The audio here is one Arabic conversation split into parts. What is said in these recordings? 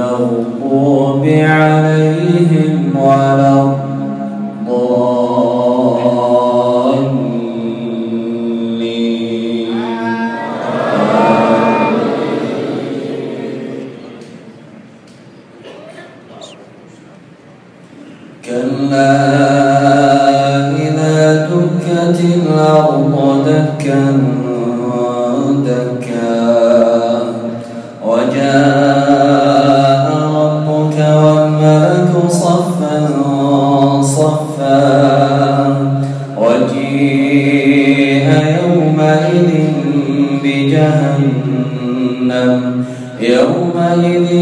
المغضوب عليهم ولا بجهنم. يومئذ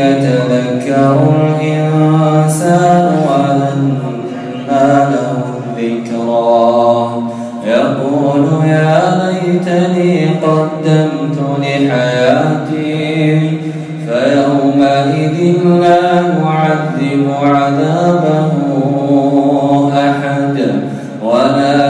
يتذكر الإنسان وأنى له الذكرى. يقول يا ليتني قدمت لحياتي فيومئذ لا يعذب عذابه.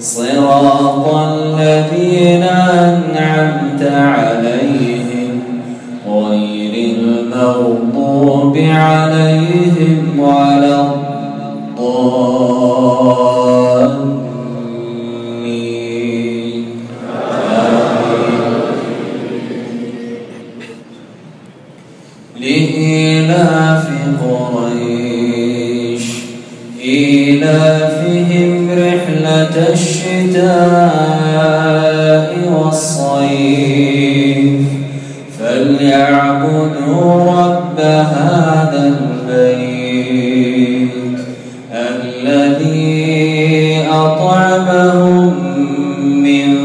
صراط الذين أنعمت عليهم غير المغضوب عليهم ولا الضالين. لإيلاف قريش إيلافهم رحلة الشتاء والصيف. فليعبدوا رب هذا البيت الذي أطعمهم من